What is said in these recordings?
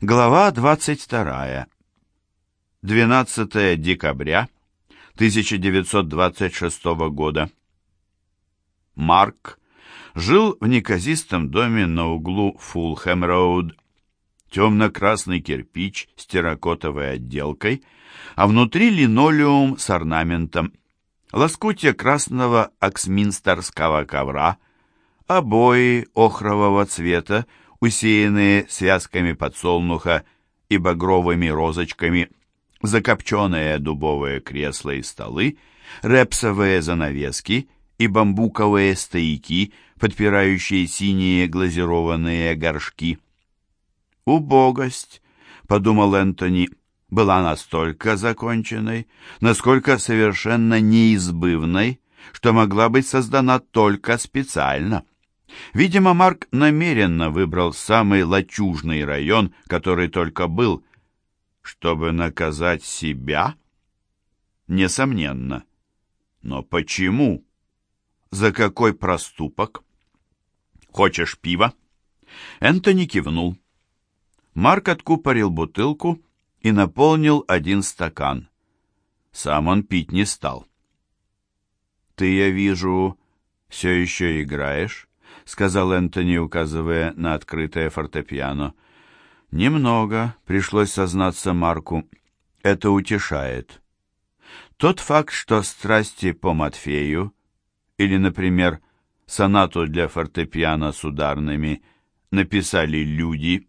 Глава 22. 12 декабря 1926 года. Марк жил в неказистом доме на углу Фулхэм-роуд. Темно-красный кирпич с терракотовой отделкой, а внутри линолеум с орнаментом, лоскутья красного оксминстерского ковра, обои охрового цвета, усеянные связками подсолнуха и багровыми розочками, закопченные дубовые кресла и столы, репсовые занавески и бамбуковые стояки, подпирающие синие глазированные горшки. «Убогость», — подумал Энтони, — была настолько законченной, насколько совершенно неизбывной, что могла быть создана только специально. Видимо, Марк намеренно выбрал самый лачужный район, который только был, чтобы наказать себя? Несомненно. Но почему? За какой проступок? Хочешь пива? Энтони кивнул. Марк откупорил бутылку и наполнил один стакан. Сам он пить не стал. «Ты, я вижу, все еще играешь?» Сказал Энтони, указывая на открытое фортепиано. Немного, пришлось сознаться Марку. Это утешает. Тот факт, что страсти по Матфею, или, например, сонату для фортепиано с ударными, написали люди,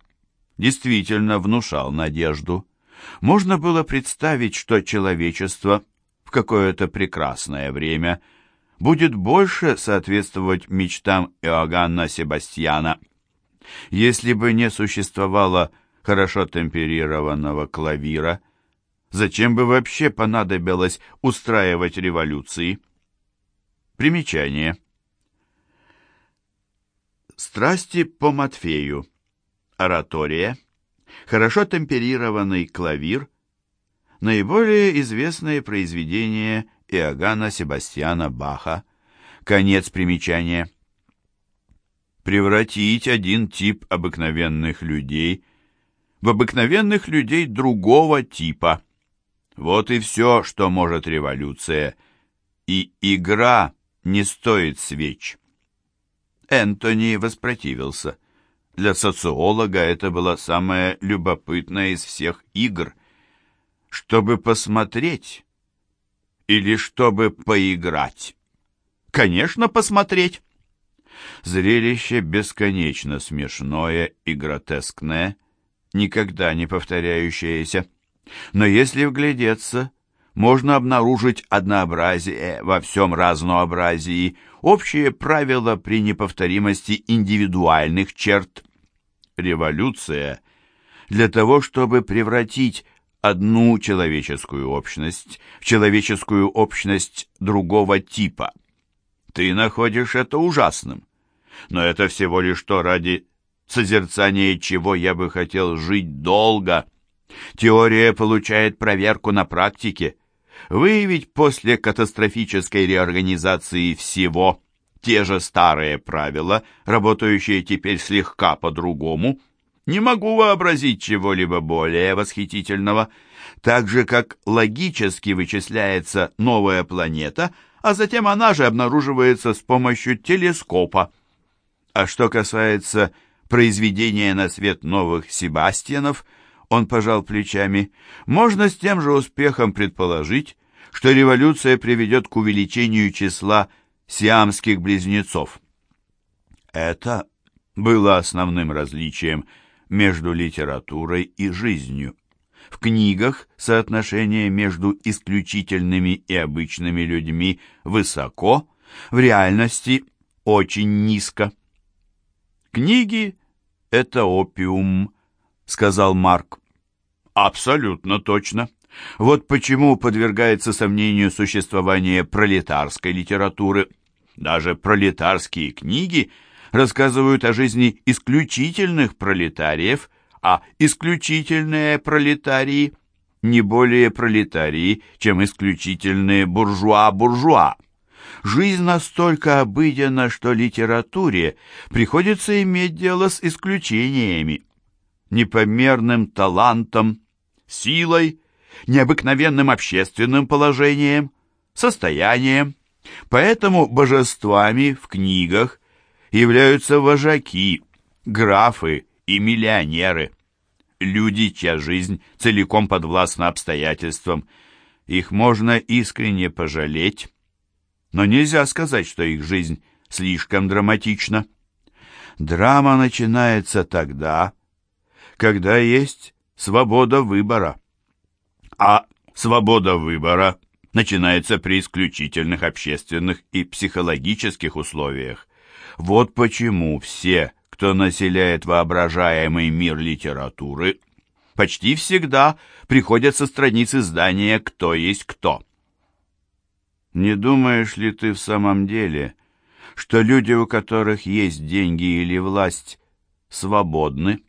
действительно внушал надежду. Можно было представить, что человечество в какое-то прекрасное время – будет больше соответствовать мечтам Иоганна Себастьяна. Если бы не существовало хорошо темперированного клавира, зачем бы вообще понадобилось устраивать революции? Примечание. Страсти по Матфею. Оратория. Хорошо темперированный клавир. Наиболее известные произведения Иоганна Себастьяна Баха. Конец примечания. Превратить один тип обыкновенных людей в обыкновенных людей другого типа. Вот и все, что может революция. И игра не стоит свеч. Энтони воспротивился. Для социолога это была самая любопытная из всех игр. Чтобы посмотреть, или чтобы поиграть? Конечно, посмотреть. Зрелище бесконечно смешное и гротескное, никогда не повторяющееся. Но если вглядеться, можно обнаружить однообразие во всем разнообразии, общие правила при неповторимости индивидуальных черт. Революция для того, чтобы превратить одну человеческую общность в человеческую общность другого типа. Ты находишь это ужасным. Но это всего лишь то, ради созерцания чего я бы хотел жить долго. Теория получает проверку на практике. Выявить после катастрофической реорганизации всего те же старые правила, работающие теперь слегка по-другому – не могу вообразить чего-либо более восхитительного. Так же, как логически вычисляется новая планета, а затем она же обнаруживается с помощью телескопа. А что касается произведения на свет новых Себастьянов, он пожал плечами, можно с тем же успехом предположить, что революция приведет к увеличению числа сиамских близнецов. Это было основным различием между литературой и жизнью. В книгах соотношение между исключительными и обычными людьми высоко, в реальности очень низко. «Книги — это опиум», — сказал Марк. «Абсолютно точно. Вот почему подвергается сомнению существование пролетарской литературы. Даже пролетарские книги — рассказывают о жизни исключительных пролетариев, а исключительные пролетарии не более пролетарии, чем исключительные буржуа-буржуа. Жизнь настолько обыденна, что литературе приходится иметь дело с исключениями. непомерным талантом, силой, необыкновенным общественным положением, состоянием. Поэтому божествами в книгах являются вожаки, графы и миллионеры. Люди, чья жизнь целиком подвластна обстоятельствам. Их можно искренне пожалеть, но нельзя сказать, что их жизнь слишком драматична. Драма начинается тогда, когда есть свобода выбора. А свобода выбора начинается при исключительных общественных и психологических условиях. Вот почему все, кто населяет воображаемый мир литературы, почти всегда приходят со страниц издания «Кто есть кто». Не думаешь ли ты в самом деле, что люди, у которых есть деньги или власть, свободны?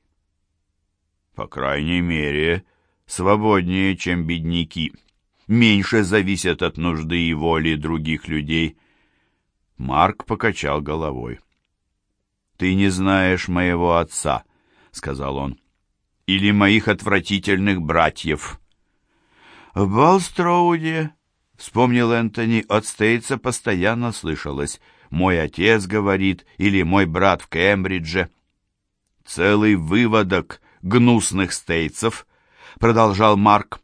По крайней мере, свободнее, чем бедняки, меньше зависят от нужды и воли других людей. Марк покачал головой. «Ты не знаешь моего отца», — сказал он, — «или моих отвратительных братьев». В Балстроуде, — вспомнил Энтони, — от Стейтса постоянно слышалось «мой отец говорит» или «мой брат в Кембридже». Целый выводок гнусных стейтсов, продолжал Марк.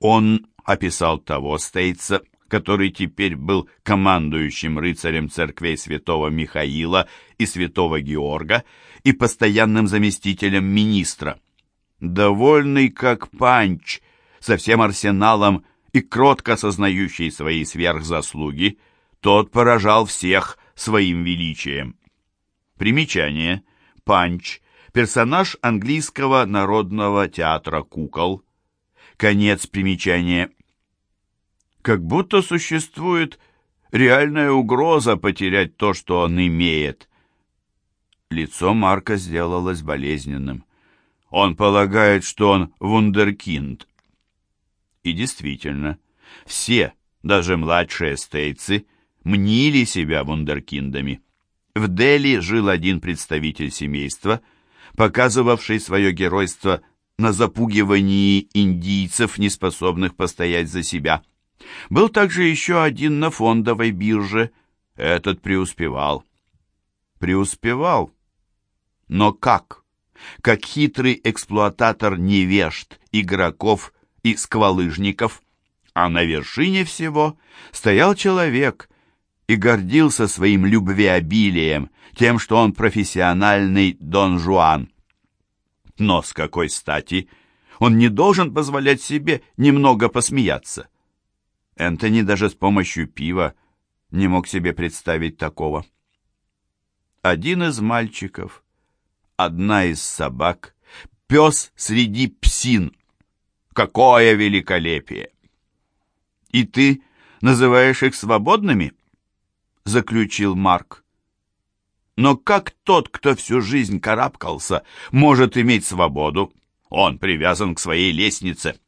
Он описал того стейтса, который теперь был командующим рыцарем церквей святого Михаила и святого Георга и постоянным заместителем министра. Довольный как панч, со всем арсеналом и кротко сознающий свои сверхзаслуги, тот поражал всех своим величием. Примечание. Панч персонаж английского народного театра кукол. Конец примечания. Как будто существует реальная угроза потерять то, что он имеет. Лицо Марка сделалось болезненным. Он полагает, что он вундеркинд. И действительно, все, даже младшие стейцы, мнили себя вундеркиндами. В Дели жил один представитель семейства – показывавший свое геройство на запугивании индийцев, не способных постоять за себя. Был также еще один на фондовой бирже. Этот преуспевал. Преуспевал? Но как? Как хитрый эксплуататор невежд, игроков и сквалыжников. А на вершине всего стоял человек и гордился своим любвеобилием, тем, что он профессиональный Дон Жуан. Но с какой стати он не должен позволять себе немного посмеяться? Энтони даже с помощью пива не мог себе представить такого. Один из мальчиков, одна из собак, пес среди псин. Какое великолепие! И ты называешь их свободными? Заключил Марк. Но как тот, кто всю жизнь карабкался, может иметь свободу? Он привязан к своей лестнице.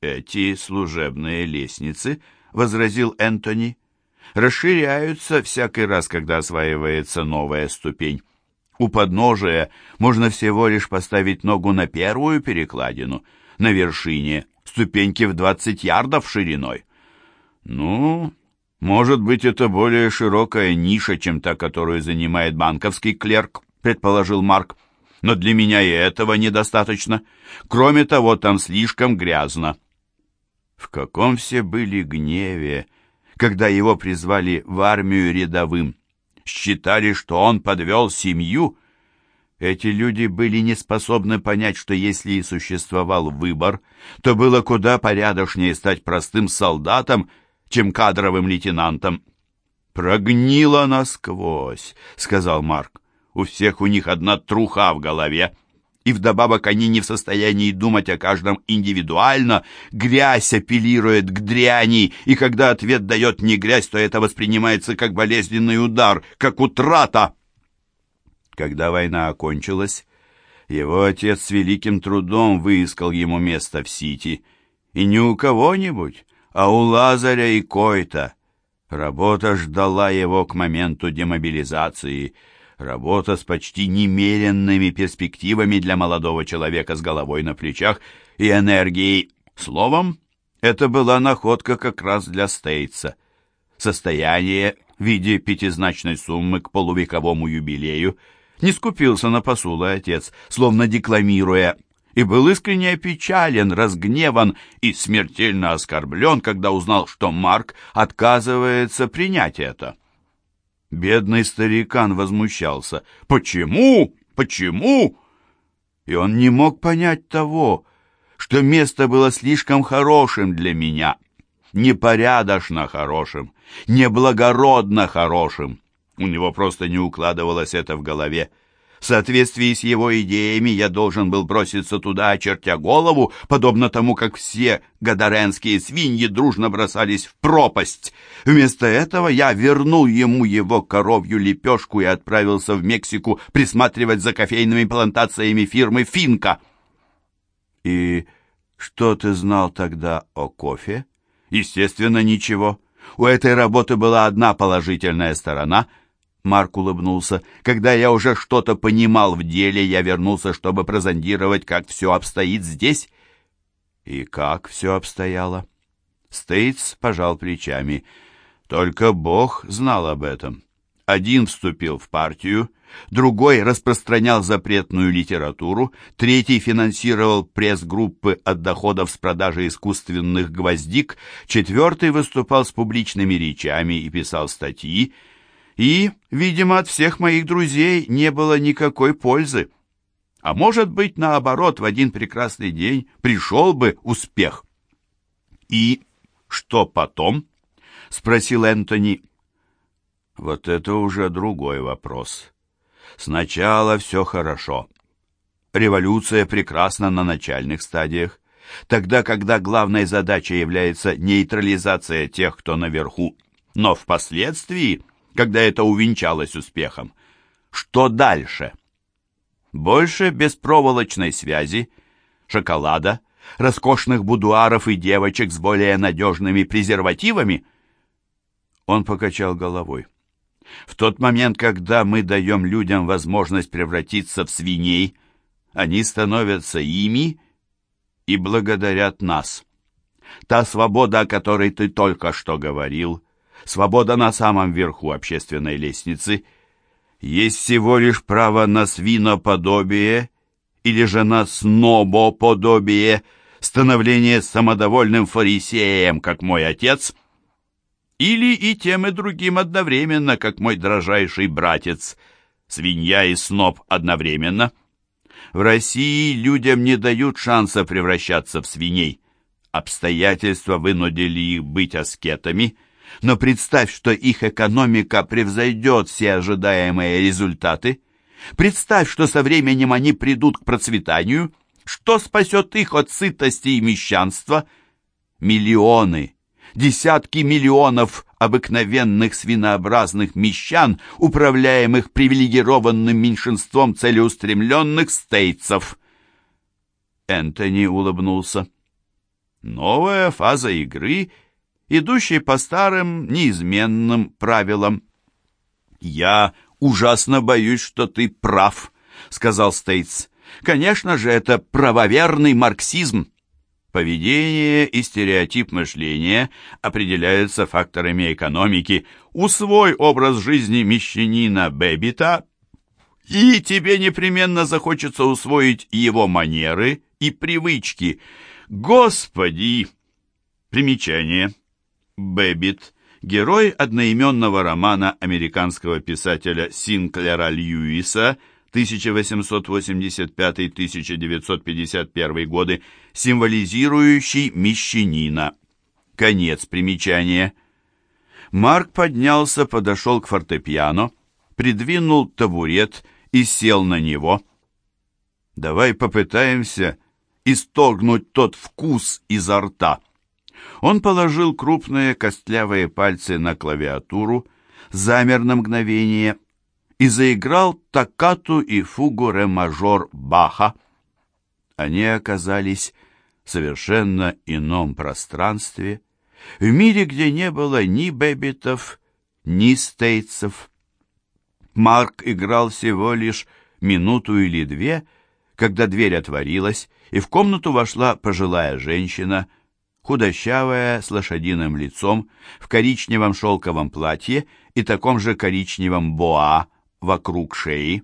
Эти служебные лестницы, — возразил Энтони, — расширяются всякий раз, когда осваивается новая ступень. У подножия можно всего лишь поставить ногу на первую перекладину, на вершине ступеньки в двадцать ярдов шириной. Ну, может быть, это более широкая ниша, чем та, которую занимает банковский клерк, предположил Марк. Но для меня и этого недостаточно. Кроме того, там слишком грязно. В каком все были гневе, когда его призвали в армию рядовым. Считали, что он подвел семью. Эти люди были не способны понять, что если и существовал выбор, то было куда порядочнее стать простым солдатом, чем кадровым лейтенантом. «Прогнило насквозь», — сказал Марк. «У всех у них одна труха в голове, и вдобавок они не в состоянии думать о каждом индивидуально. Грязь апеллирует к дряни, и когда ответ дает не грязь, то это воспринимается как болезненный удар, как утрата». Когда война окончилась, его отец с великим трудом выискал ему место в Сити, и не у кого-нибудь, а у Лазаря и Койта. Работа ждала его к моменту демобилизации. Работа с почти немеренными перспективами для молодого человека с головой на плечах и энергией. Словом, это была находка как раз для Стейтса. Состояние в виде пятизначной суммы к полувековому юбилею не скупился на посулы отец, словно декламируя, и был искренне опечален, разгневан и смертельно оскорблен, когда узнал, что Марк отказывается принять это. Бедный старикан возмущался. «Почему? Почему?» И он не мог понять того, что место было слишком хорошим для меня, непорядочно хорошим, неблагородно хорошим. У него просто не укладывалось это в голове. В соответствии с его идеями я должен был броситься туда, очертя голову, подобно тому, как все гадаренские свиньи дружно бросались в пропасть. Вместо этого я вернул ему его коровью лепешку и отправился в Мексику присматривать за кофейными плантациями фирмы «Финка». «И что ты знал тогда о кофе?» «Естественно, ничего. У этой работы была одна положительная сторона — Марк улыбнулся. «Когда я уже что-то понимал в деле, я вернулся, чтобы прозондировать, как все обстоит здесь». «И как все обстояло?» Стейтс пожал плечами. «Только Бог знал об этом. Один вступил в партию, другой распространял запретную литературу, третий финансировал пресс-группы от доходов с продажи искусственных гвоздик, четвертый выступал с публичными речами и писал статьи, и, видимо, от всех моих друзей не было никакой пользы. А может быть, наоборот, в один прекрасный день пришел бы успех. «И что потом?» — спросил Энтони. «Вот это уже другой вопрос. Сначала все хорошо. Революция прекрасна на начальных стадиях. Тогда, когда главной задачей является нейтрализация тех, кто наверху. Но впоследствии когда это увенчалось успехом. Что дальше? Больше беспроволочной связи, шоколада, роскошных будуаров и девочек с более надежными презервативами? Он покачал головой. В тот момент, когда мы даем людям возможность превратиться в свиней, они становятся ими и благодарят нас. Та свобода, о которой ты только что говорил, свобода на самом верху общественной лестницы, есть всего лишь право на свиноподобие или же на снобоподобие, становление самодовольным фарисеем, как мой отец, или и тем и другим одновременно, как мой дрожайший братец, свинья и сноб одновременно. В России людям не дают шанса превращаться в свиней. Обстоятельства вынудили их быть аскетами – но представь, что их экономика превзойдет все ожидаемые результаты. Представь, что со временем они придут к процветанию. Что спасет их от сытости и мещанства? Миллионы, десятки миллионов обыкновенных свинообразных мещан, управляемых привилегированным меньшинством целеустремленных стейцев. Энтони улыбнулся. Новая фаза игры — идущий по старым неизменным правилам. «Я ужасно боюсь, что ты прав», — сказал Стейтс. «Конечно же, это правоверный марксизм. Поведение и стереотип мышления определяются факторами экономики. Усвой образ жизни мещанина Бэббита, и тебе непременно захочется усвоить его манеры и привычки. Господи!» Примечание. Бэббит, герой одноименного романа американского писателя Синклера Льюиса 1885-1951 годы, символизирующий мещанина. Конец примечания. Марк поднялся, подошел к фортепиано, придвинул табурет и сел на него. «Давай попытаемся исторгнуть тот вкус изо рта». Он положил крупные костлявые пальцы на клавиатуру, замер на мгновение и заиграл токкату и фугу ре-мажор Баха. Они оказались в совершенно ином пространстве, в мире, где не было ни Бэббитов, ни Стейтсов. Марк играл всего лишь минуту или две, когда дверь отворилась, и в комнату вошла пожилая женщина, худощавая, с лошадиным лицом, в коричневом шелковом платье и таком же коричневом боа вокруг шеи.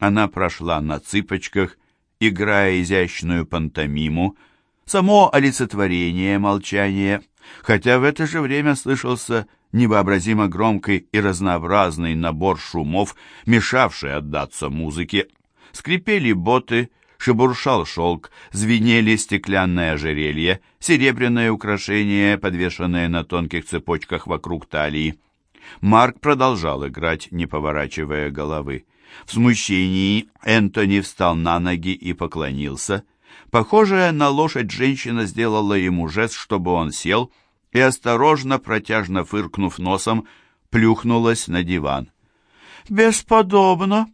Она прошла на цыпочках, играя изящную пантомиму, само олицетворение молчания, хотя в это же время слышался невообразимо громкий и разнообразный набор шумов, мешавший отдаться музыке. Скрипели боты, шебуршал шелк, звенели стеклянное ожерелье, серебряное украшение, подвешенное на тонких цепочках вокруг талии. Марк продолжал играть, не поворачивая головы. В смущении Энтони встал на ноги и поклонился. Похожая на лошадь женщина сделала ему жест, чтобы он сел, и, осторожно, протяжно фыркнув носом, плюхнулась на диван. «Бесподобно!» —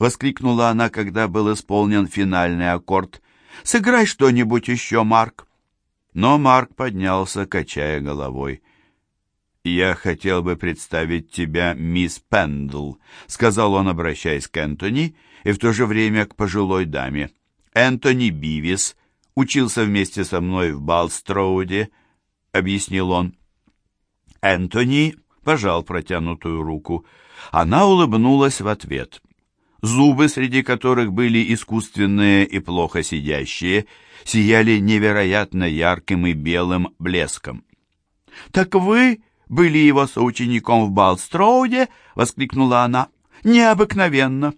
воскликнула она, когда был исполнен финальный аккорд. «Сыграй что-нибудь еще, Марк!» Но Марк поднялся, качая головой. «Я хотел бы представить тебя, мисс Пендл», — сказал он, обращаясь к Энтони и в то же время к пожилой даме. «Энтони Бивис учился вместе со мной в Балстроуде», — объяснил он. Энтони пожал протянутую руку. Она улыбнулась в ответ. Зубы, среди которых были искусственные и плохо сидящие, сияли невероятно ярким и белым блеском. «Так вы были его соучеником в Балстроуде?» — воскликнула она. «Необыкновенно!»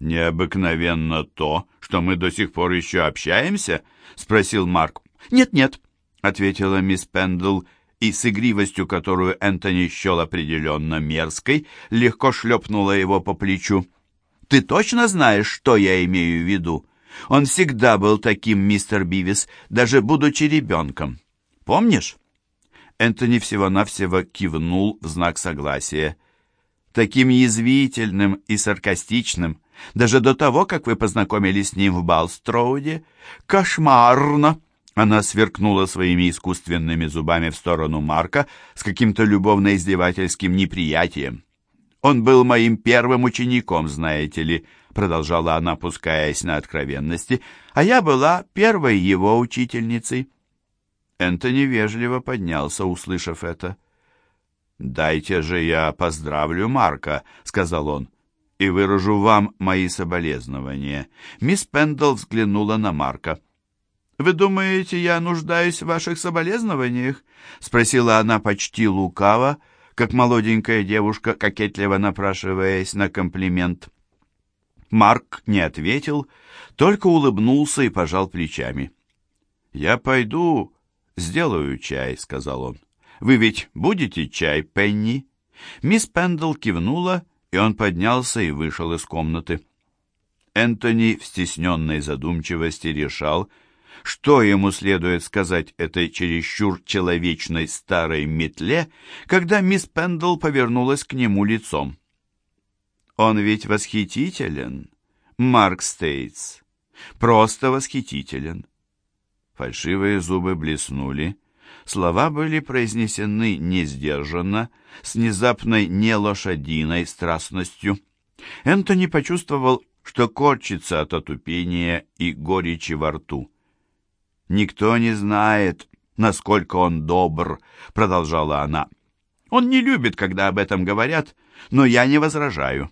«Необыкновенно то, что мы до сих пор еще общаемся?» — спросил Марк. «Нет-нет», — ответила мисс Пендл, и с игривостью, которую Энтони счел определенно мерзкой, легко шлепнула его по плечу. «Ты точно знаешь, что я имею в виду? Он всегда был таким, мистер Бивис, даже будучи ребенком. Помнишь?» Энтони всего-навсего кивнул в знак согласия. Таким язвительным и саркастичным, даже до того, как вы познакомились с ним в Балстроуде. Кошмарно! Она сверкнула своими искусственными зубами в сторону Марка с каким-то любовно-издевательским неприятием. «Он был моим первым учеником, знаете ли», — продолжала она, пускаясь на откровенности, «а я была первой его учительницей». Энтони вежливо поднялся, услышав это. «Дайте же я поздравлю Марка», — сказал он, — «и выражу вам мои соболезнования». Мисс Пендл взглянула на Марка. «Вы думаете, я нуждаюсь в ваших соболезнованиях?» — спросила она почти лукаво, как молоденькая девушка, кокетливо напрашиваясь на комплимент. Марк не ответил, только улыбнулся и пожал плечами. «Я пойду «Сделаю чай», — сказал он. «Вы ведь будете чай, Пенни?» Мисс Пендл кивнула, и он поднялся и вышел из комнаты. Энтони в стесненной задумчивости решал, что ему следует сказать этой чересчур человечной старой метле, когда мисс Пендл повернулась к нему лицом. «Он ведь восхитителен, Марк Стейтс, просто восхитителен. Фальшивые зубы блеснули. Слова были произнесены несдержанно, с внезапной нелошадиной страстностью. Энтони почувствовал, что корчится от отупения и горечи во рту. «Никто не знает, насколько он добр», — продолжала она. «Он не любит, когда об этом говорят, но я не возражаю.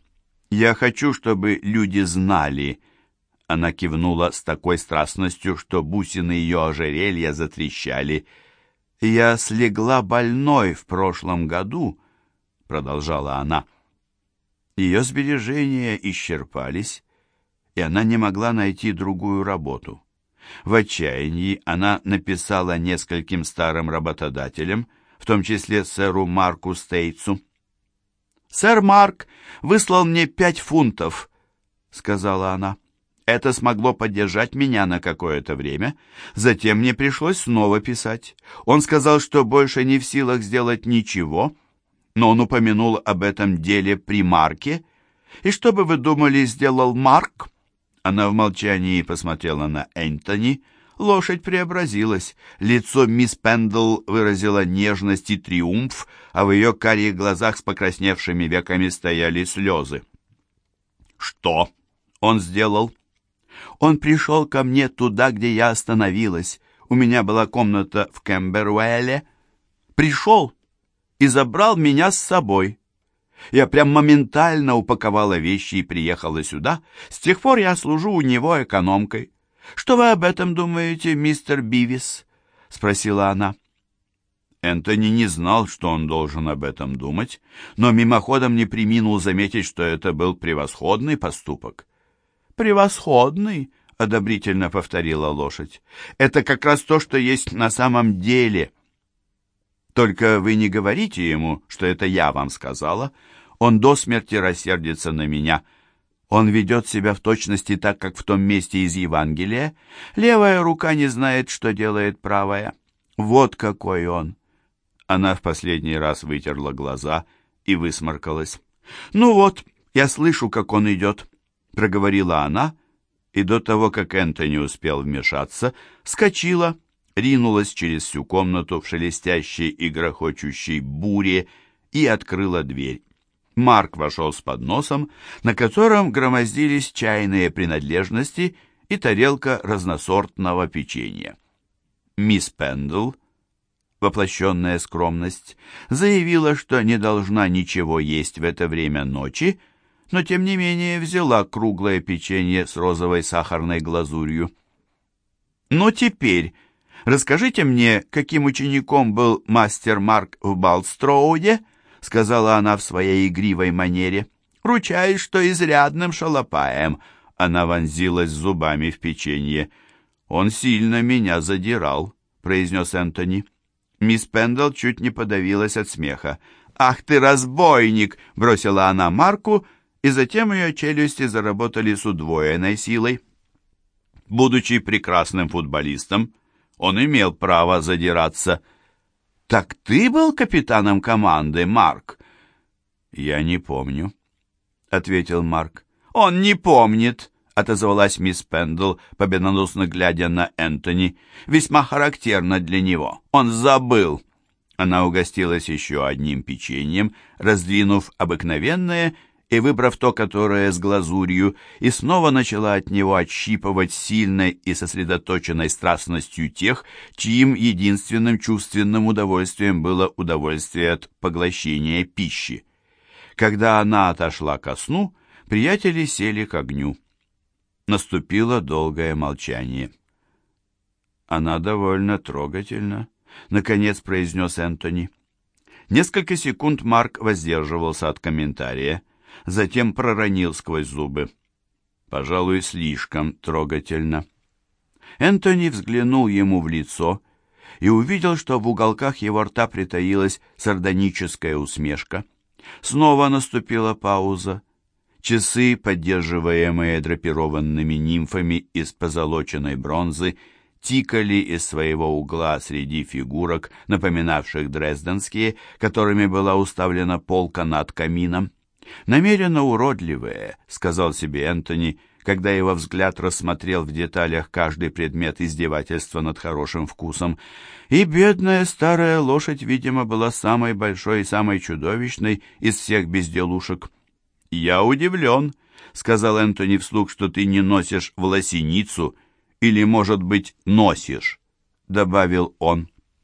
Я хочу, чтобы люди знали, — она кивнула с такой страстностью, что бусины ее ожерелья затрещали. «Я слегла больной в прошлом году», — продолжала она. Ее сбережения исчерпались, и она не могла найти другую работу. В отчаянии она написала нескольким старым работодателям, в том числе сэру Марку Стейтсу. «Сэр Марк выслал мне пять фунтов», — сказала она. Это смогло поддержать меня на какое-то время. Затем мне пришлось снова писать. Он сказал, что больше не в силах сделать ничего, но он упомянул об этом деле при Марке. И что бы вы думали, сделал Марк? Она в молчании посмотрела на Энтони. Лошадь преобразилась. Лицо мисс Пендл выразило нежность и триумф, а в ее карих глазах с покрасневшими веками стояли слезы. «Что он сделал?» «Он пришел ко мне туда, где я остановилась. У меня была комната в Кембервелле. Пришел и забрал меня с собой. Я прям моментально упаковала вещи и приехала сюда. С тех пор я служу у него экономкой. Что вы об этом думаете, мистер Бивис?» — спросила она. Энтони не знал, что он должен об этом думать, но мимоходом не приминул заметить, что это был превосходный поступок. «Превосходный!» — одобрительно повторила лошадь. «Это как раз то, что есть на самом деле. Только вы не говорите ему, что это я вам сказала. Он до смерти рассердится на меня. Он ведет себя в точности так, как в том месте из Евангелия. Левая рука не знает, что делает правая. Вот какой он!» Она в последний раз вытерла глаза и высморкалась. «Ну вот, я слышу, как он идет», — проговорила она, и до того, как Энтони успел вмешаться, скочила, ринулась через всю комнату в шелестящей и грохочущей буре и открыла дверь. Марк вошел с подносом, на котором громоздились чайные принадлежности и тарелка разносортного печенья. Мисс Пендл, воплощенная скромность, заявила, что не должна ничего есть в это время ночи, но тем не менее взяла круглое печенье с розовой сахарной глазурью. «Ну теперь расскажите мне, каким учеником был мастер Марк в Балстроуде?» сказала она в своей игривой манере. «Ручаюсь, что изрядным шалопаем». Она вонзилась зубами в печенье. «Он сильно меня задирал», — произнес Энтони. Мисс Пендл чуть не подавилась от смеха. «Ах ты, разбойник!» — бросила она Марку, и затем ее челюсти заработали с удвоенной силой. Будучи прекрасным футболистом, он имел право задираться. «Так ты был капитаном команды, Марк?» «Я не помню», — ответил Марк. «Он не помнит», — отозвалась мисс Пендл, победоносно глядя на Энтони. «Весьма характерно для него. Он забыл». Она угостилась еще одним печеньем, раздвинув обыкновенное и выбрав то, которое с глазурью, и снова начала от него отщипывать сильной и сосредоточенной страстностью тех, чьим единственным чувственным удовольствием было удовольствие от поглощения пищи. Когда она отошла ко сну, приятели сели к огню. Наступило долгое молчание. «Она довольно трогательна», — наконец произнес Энтони. Несколько секунд Марк воздерживался от комментария — затем проронил сквозь зубы. Пожалуй, слишком трогательно. Энтони взглянул ему в лицо и увидел, что в уголках его рта притаилась сардоническая усмешка. Снова наступила пауза. Часы, поддерживаемые драпированными нимфами из позолоченной бронзы, тикали из своего угла среди фигурок, напоминавших дрезденские, которыми была уставлена полка над камином. «Намеренно уродливые», — сказал себе Энтони, когда его взгляд рассмотрел в деталях каждый предмет издевательства над хорошим вкусом. И бедная старая лошадь, видимо, была самой большой и самой чудовищной из всех безделушек. «Я удивлен», — сказал Энтони вслух, «что ты не носишь волосиницу, или, может быть, носишь», — добавил он.